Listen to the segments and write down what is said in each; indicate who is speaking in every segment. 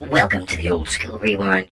Speaker 1: Welcome to the Old School Rewind.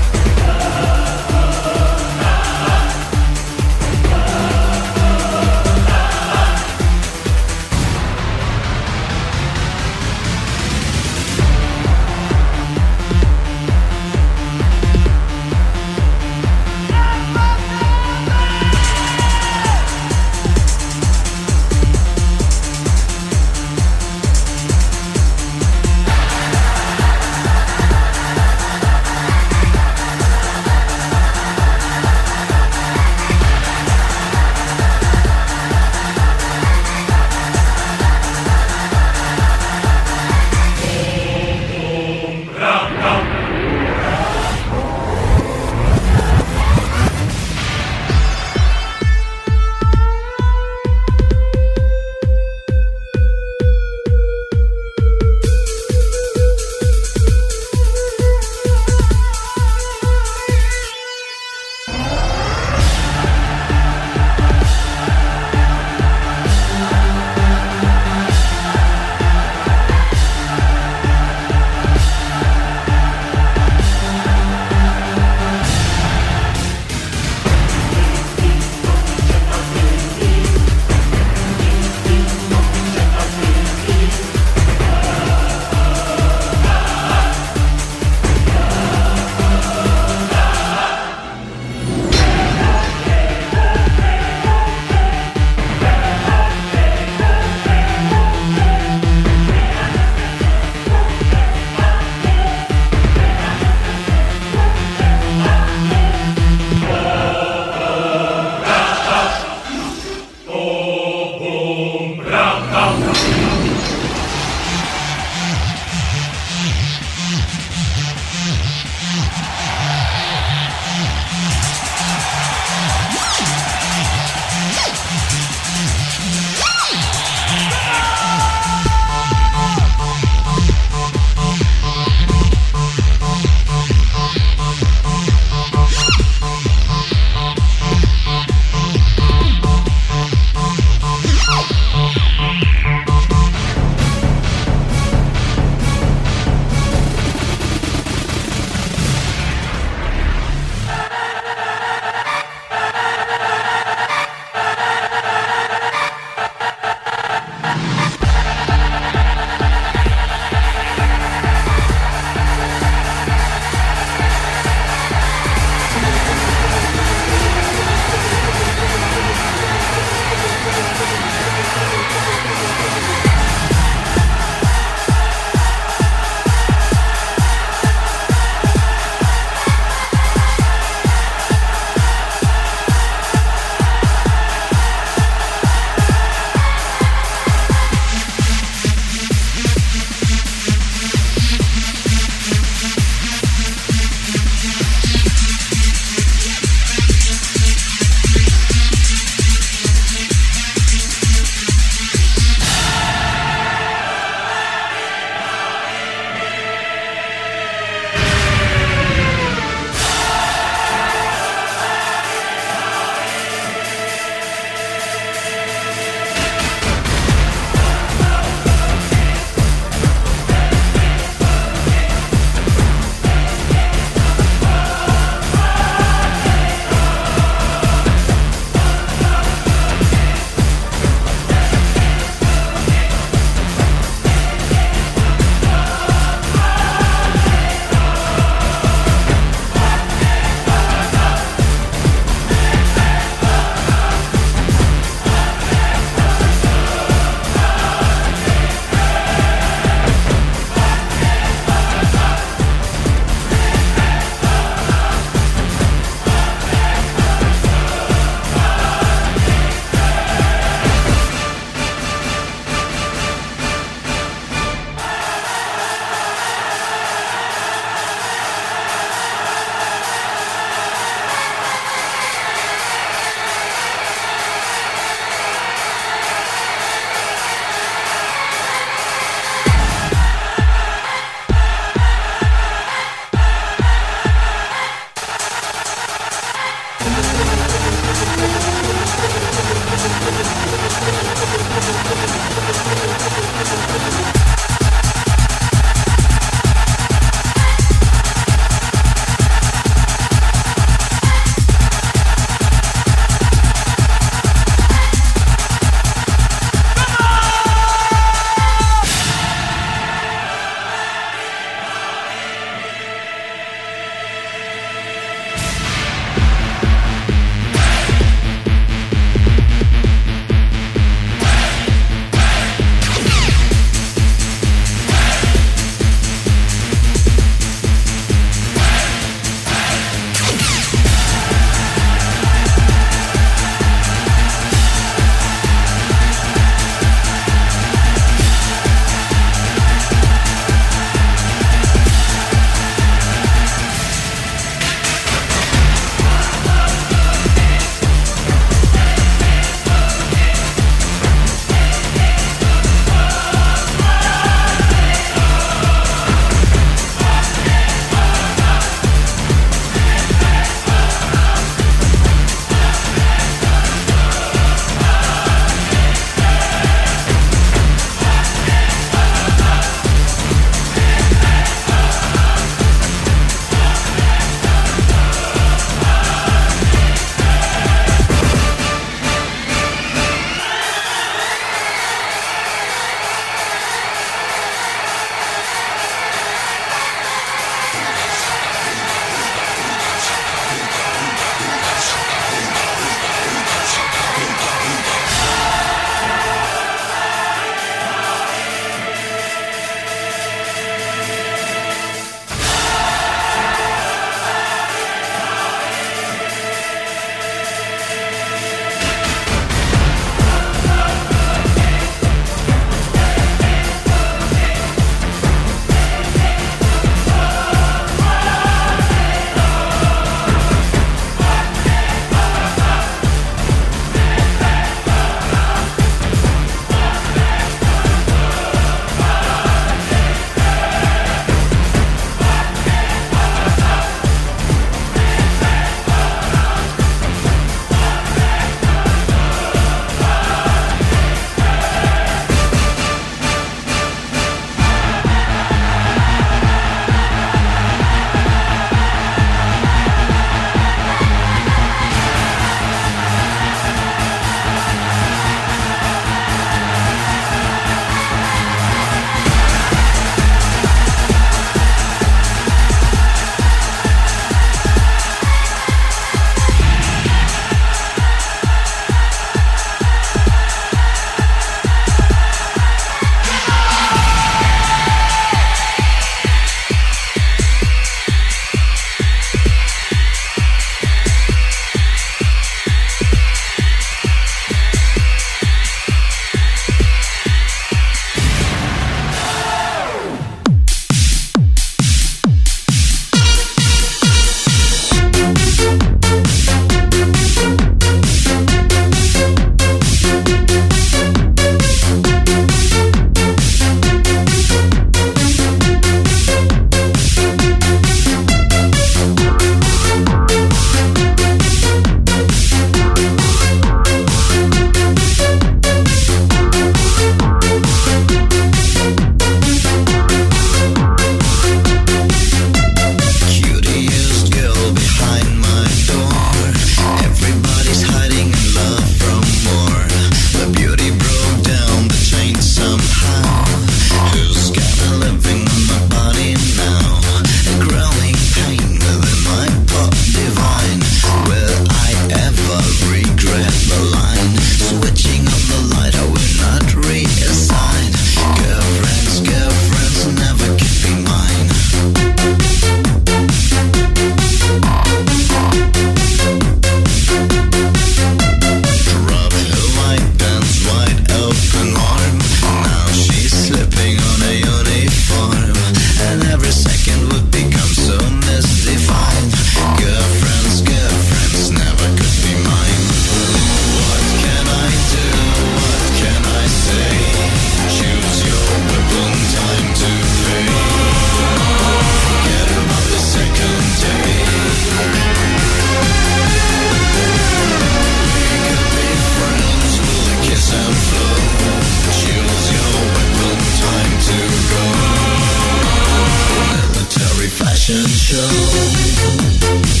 Speaker 2: Fashion Show.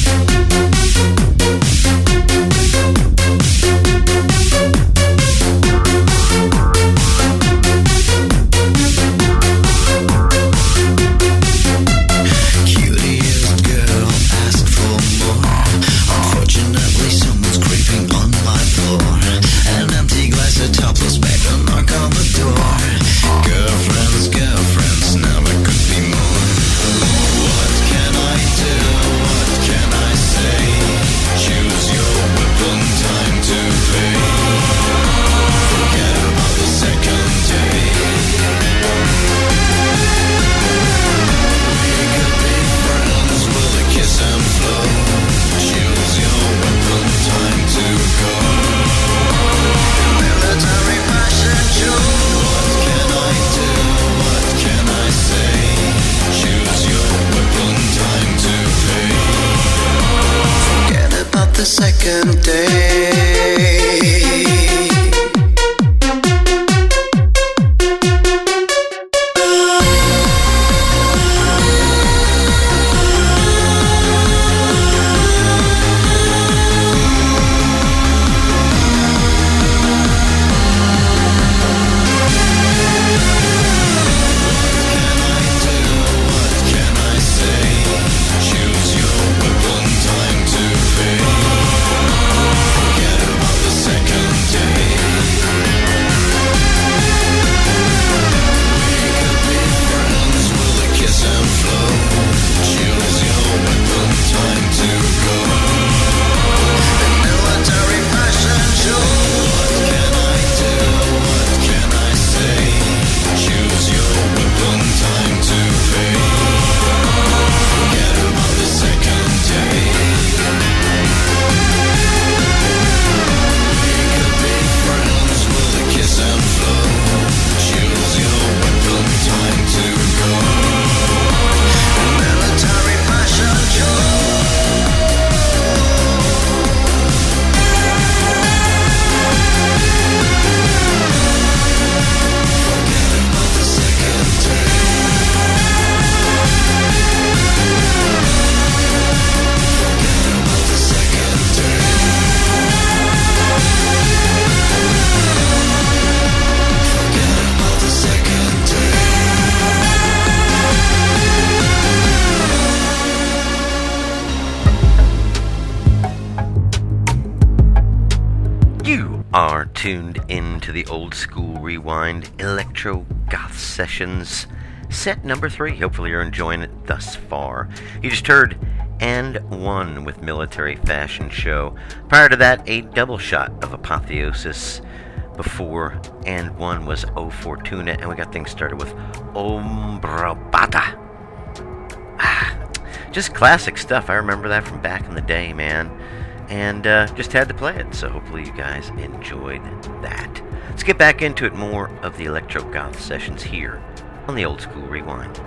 Speaker 2: To the
Speaker 3: old school rewind electro goth sessions, set number three. Hopefully, you're enjoying it thus far. You just heard and one with Military Fashion Show. Prior to that, a double shot of Apotheosis. Before and one was O Fortuna, and we got things started with Ombrabata. Ah, just classic stuff. I remember that from back in the day, man. And uh, just had to play it, so hopefully you guys enjoyed that. Let's get back into it more of the Electro Goth sessions here on the Old School Rewind.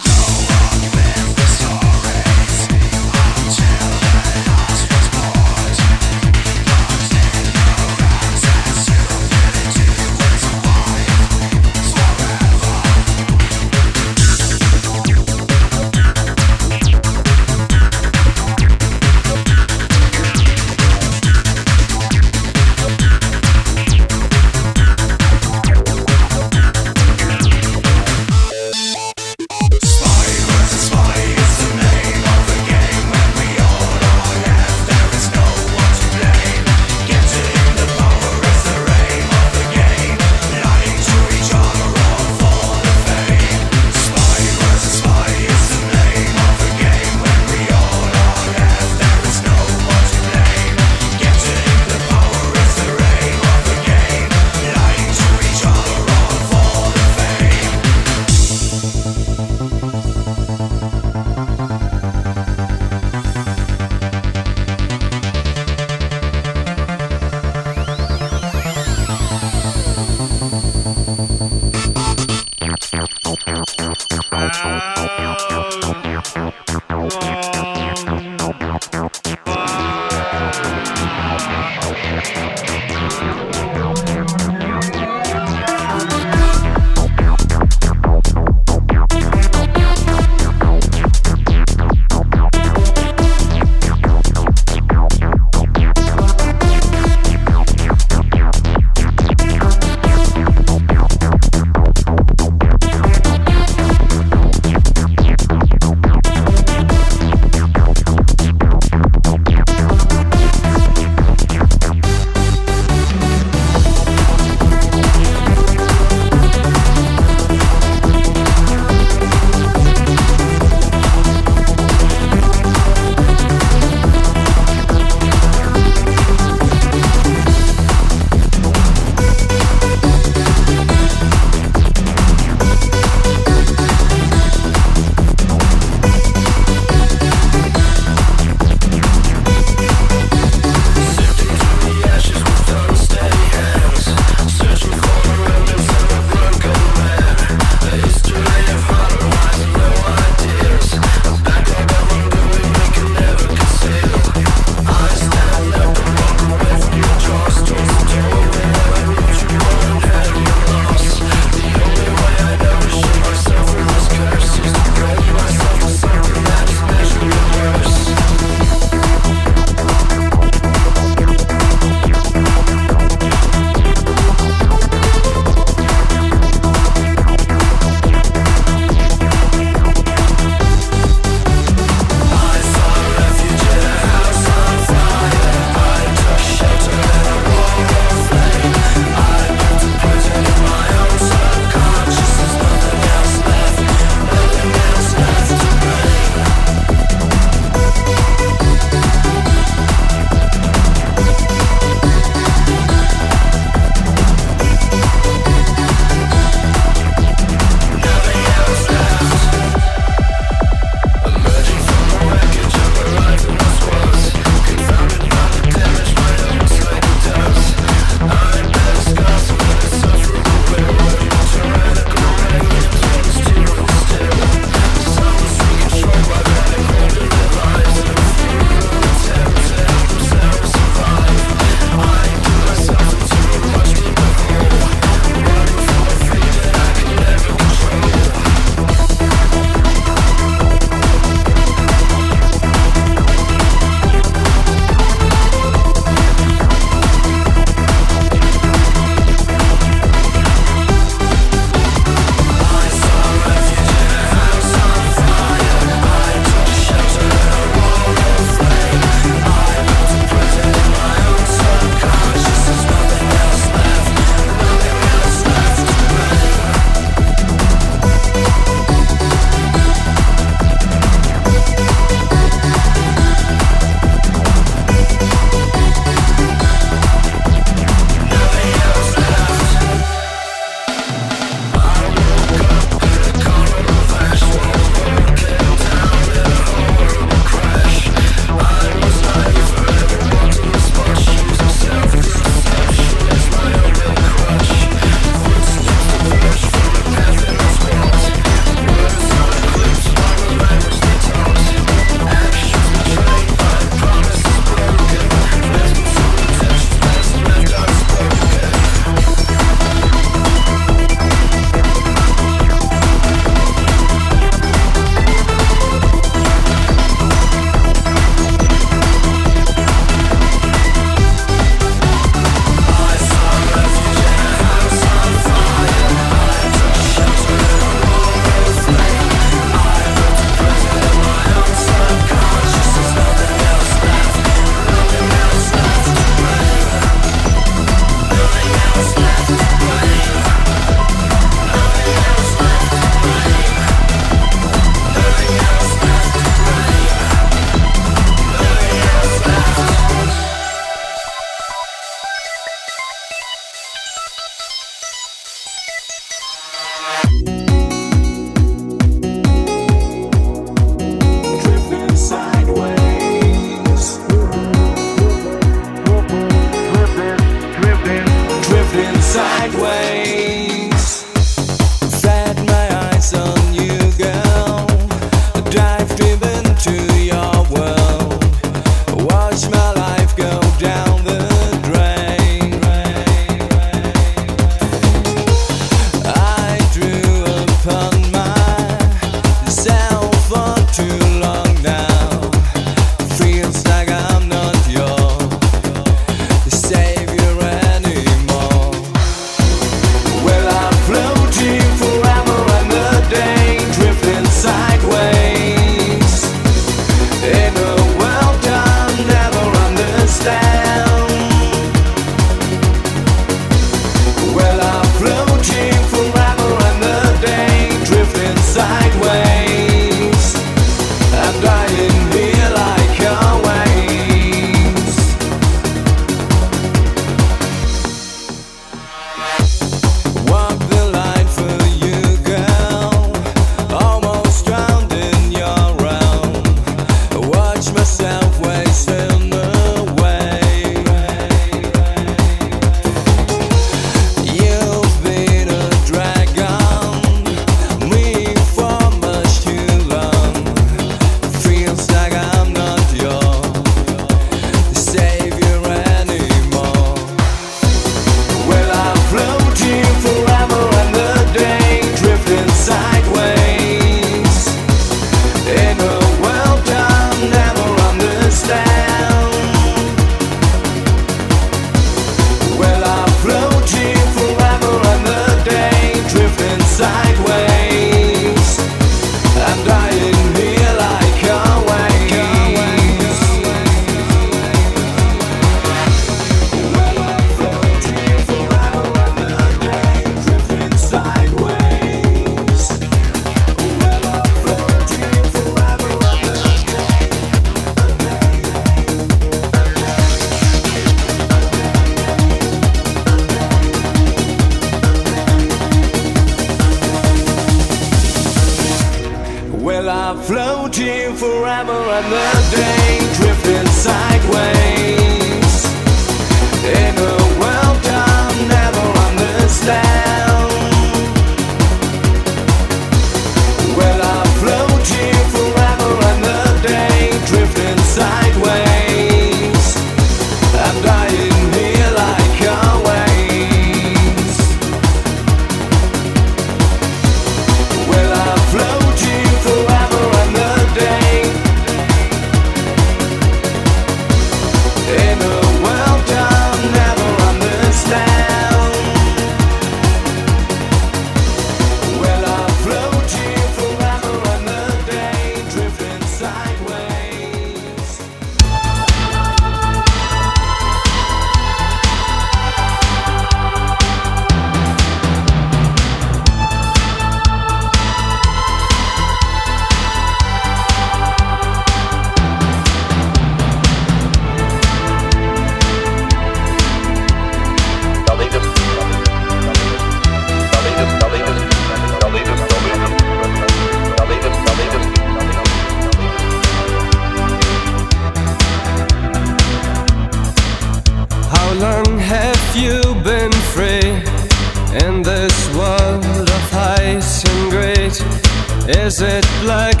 Speaker 4: Is it black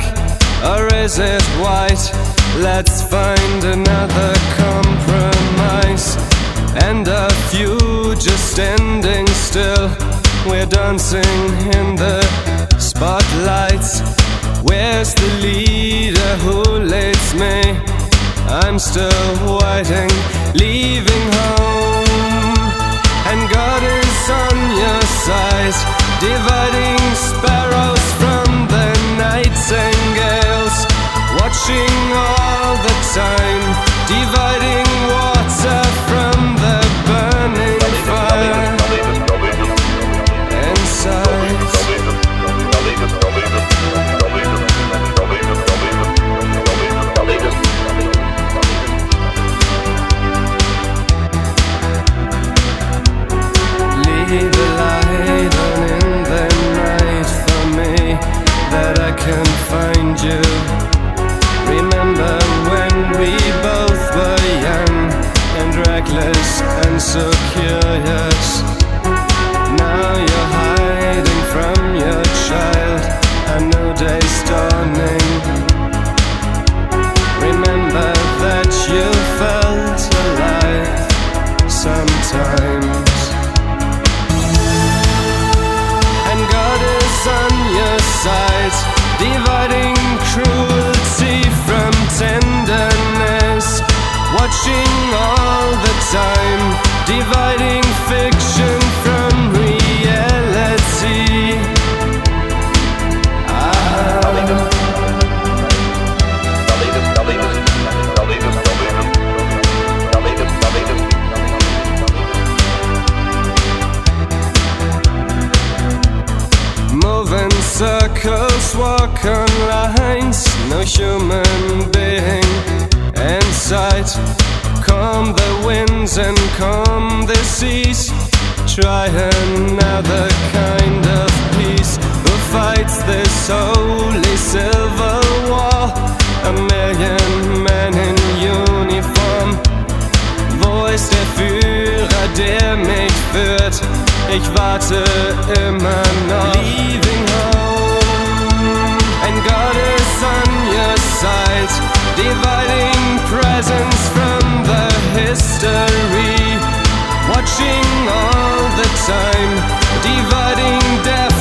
Speaker 4: or is it white? Let's find another compromise. And a few just standing still. We're dancing in the spotlights. Where's the leader who leads me? I'm still waiting, leaving home. And God is on your side, dividing sparrows nightingales. Watching all the time, dividing water Remember when we both were young and reckless and so curious. Circles, walk on lines, no human being in sight. Calm the winds and calm the seas. Try another kind of peace. Who fights this holy civil war? A million men in uniform. Wo ist der Führer, der mich führt? Ich warte immer noch. Leaving home, on your side, dividing presence from the history. Watching all the time, dividing deaf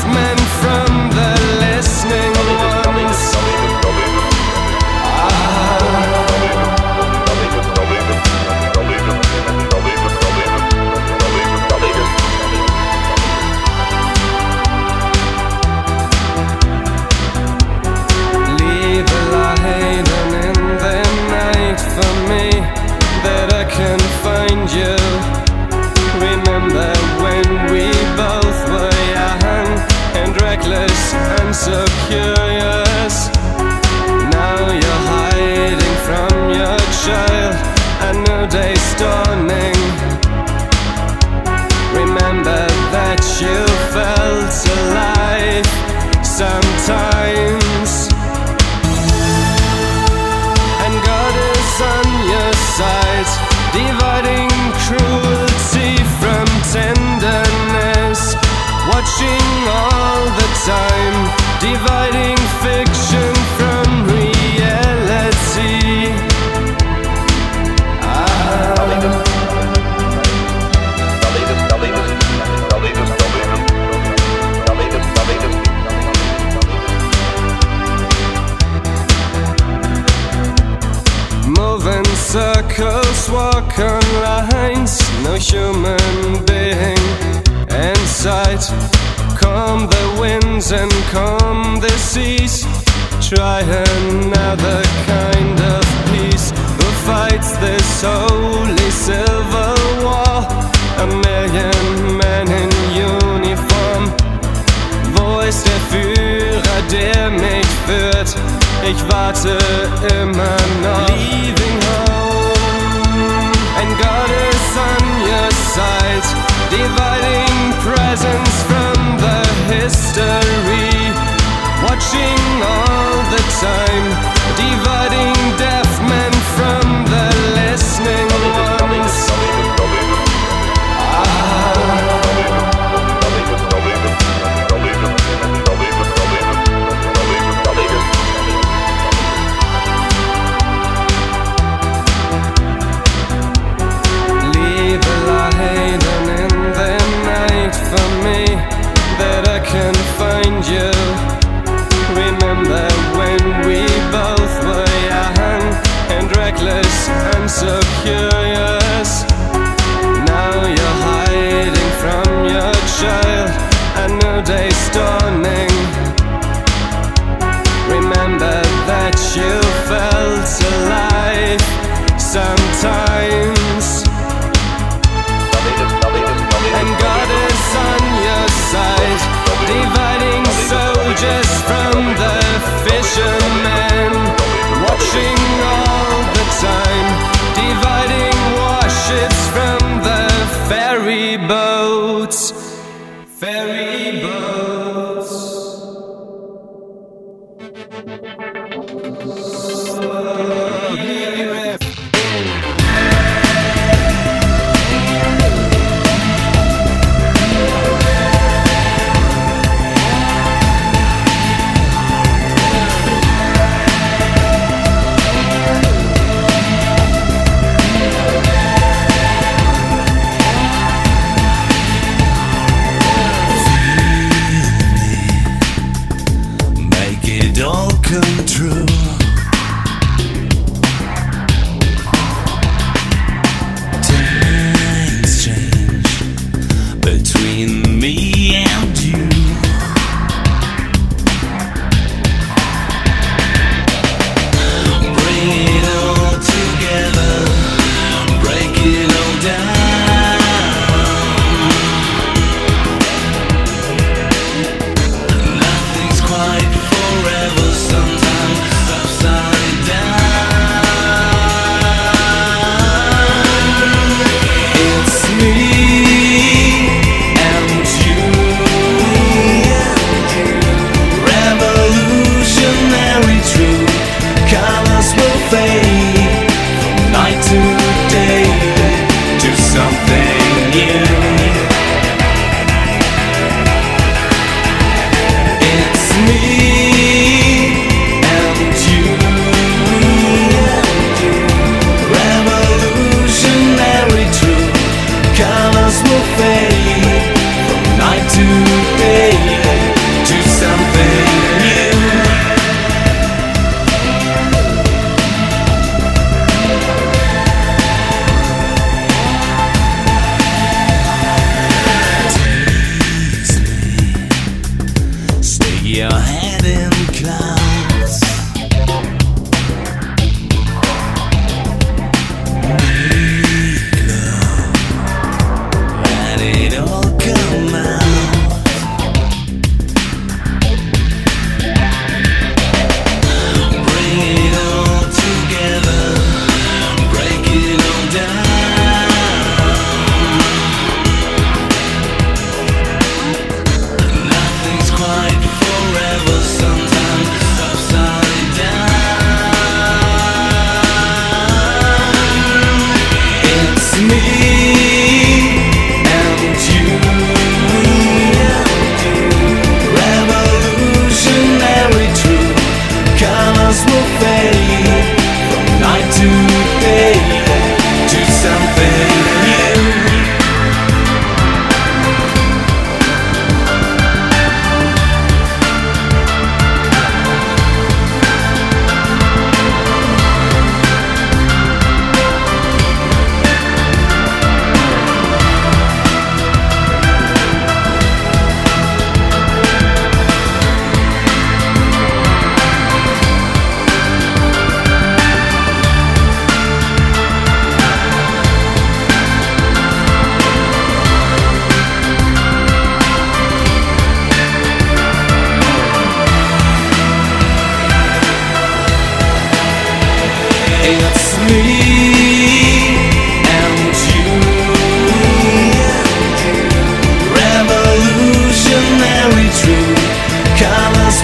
Speaker 2: human being. inside. come the winds and come the seas. Try another kind of peace. Who fights this holy civil war? A million men in uniform. Wo ist der Führer, der mich führt? Ich warte immer noch. Leaving home. Ein Gott ist an sides, dividing presents from the history, watching all the time, dividing.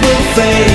Speaker 5: Will fade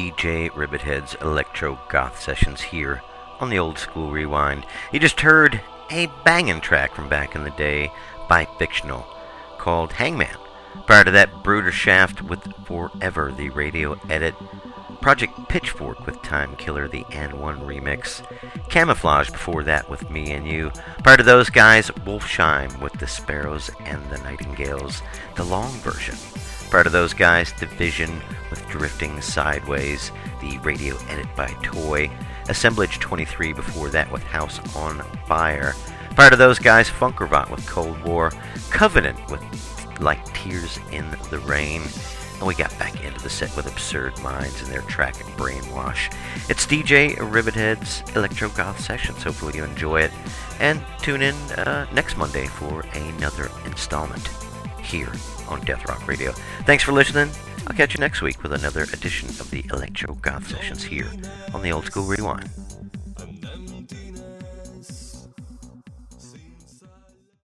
Speaker 3: DJ Rivethead's Electro Goth Sessions here on the Old School Rewind. You just heard a banging track from back in the day by Fictional called Hangman. Prior to that, Bruderschaft with Forever, the radio edit. Project Pitchfork with Time Killer, the N1 remix. Camouflage before that with Me and You. Prior to those guys, Wolfsheim with The Sparrows and the Nightingales, the long version. Prior to those guys, Division with Drifting Sideways, the radio edit by Toy. Assemblage 23 before that with House on Fire. Prior to those guys, Funker Vogt with Cold War. Covenant with Like Tears in the Rain. And we got back into the set with Absurd Minds and their track and Brainwash. It's DJ Rivethead's Electro Goth Sessions. Hopefully you enjoy it. And tune in uh, next Monday for another installment here on Deathrock Radio. Thanks for listening. I'll catch you next week with another edition of the Electro Goth Sessions here on the Old School Rewind.